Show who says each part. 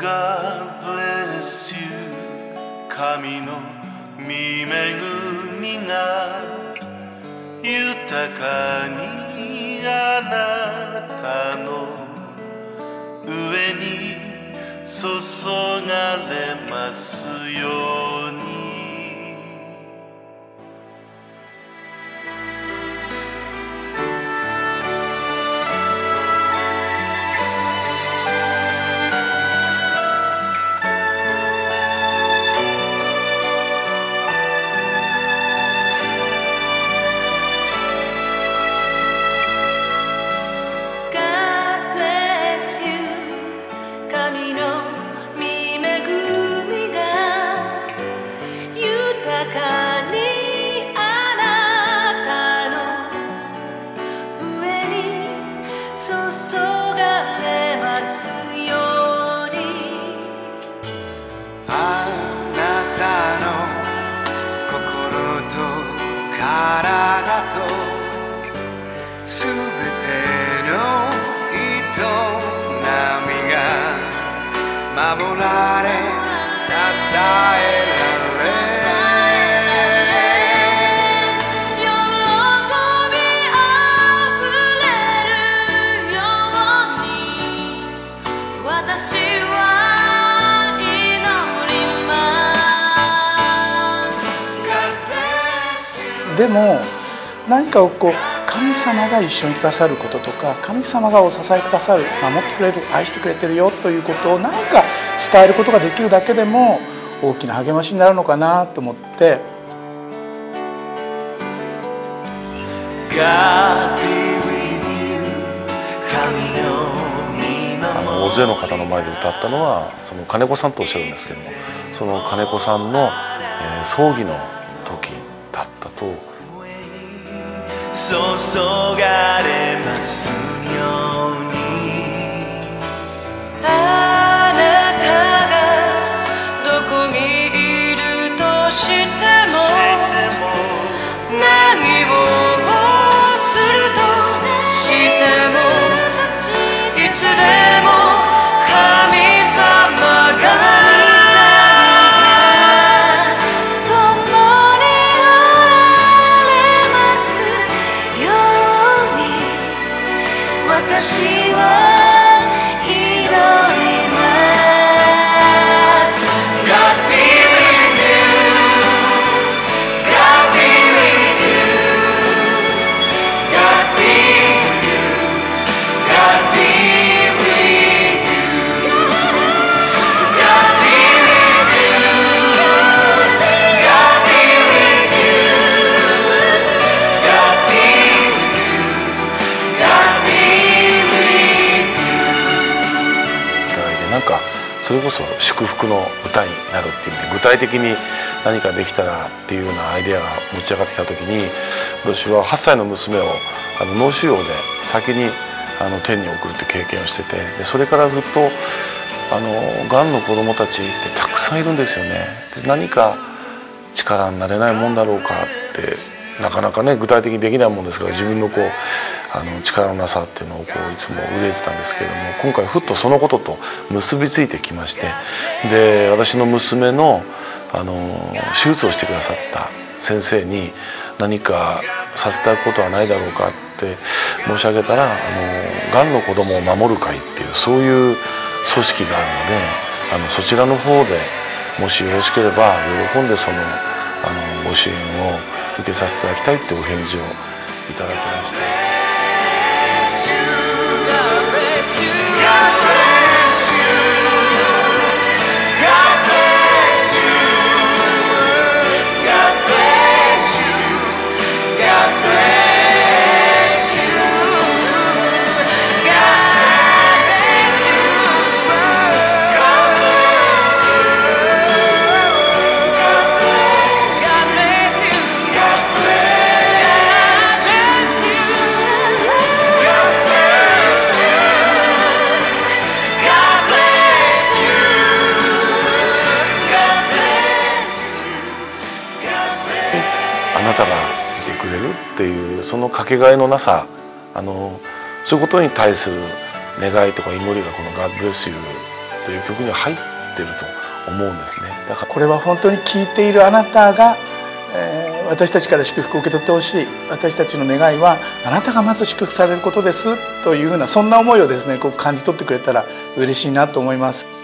Speaker 1: God bless you. 神の
Speaker 2: 御恵みが豊かにあなたの上に注がれますように。
Speaker 3: すべての営みが守られ支えられ。
Speaker 2: 喜びあふれるように私は祈ります。
Speaker 4: でも何かをこう神様が一緒にくださることとか神様がお支えくださる守ってくれる愛してくれてるよということを何か伝えることができるだけでも大きな励ましになるのかなと思って。
Speaker 5: 大勢の方の前で歌ったのはその金子さんとおっしゃるんですけどもその金子さんの、え葬儀の時だったと
Speaker 1: 注がれますように。
Speaker 5: それこそ祝福の歌になるっていう意味で具体的に何かできたらっていうようなアイデアが持ち上がってきた時に私は8歳の娘をあの脳腫瘍で先にあの天に送るって経験をしててでそれからずっとあのがんの子供たちってたくさんいるんですよね。で何か力になれないもんだろうかってなかなかね具体的にできないもんですから自分のこうあの力のなさっていうのをこういつも憂えてたんですけれども今回ふっとそのことと結びついてきましてで私の娘のあの手術をしてくださった先生に何かさせたいことはないだろうかって申し上げたらあのがんの子供を守る会っていうそういう組織があるのであのそちらの方でもしよろしければ喜んでそのあのご支援を受けさせていただきたいってお返事をいただきまして。
Speaker 2: God bless you. God bless you.
Speaker 5: あなたがいてくれるっていうそのかけがえのなさあのそういうことに対する願いとか祈りがこの「God bless you」という曲には入ってると思うんですねだから
Speaker 4: これは本当に聞いているあなたが、えー私たちから祝福を受け取ってほしい私たちの願いはあなたがまず祝福されることですというふうなそんな思いをですねこう感じ取ってくれたら嬉しいなと思います。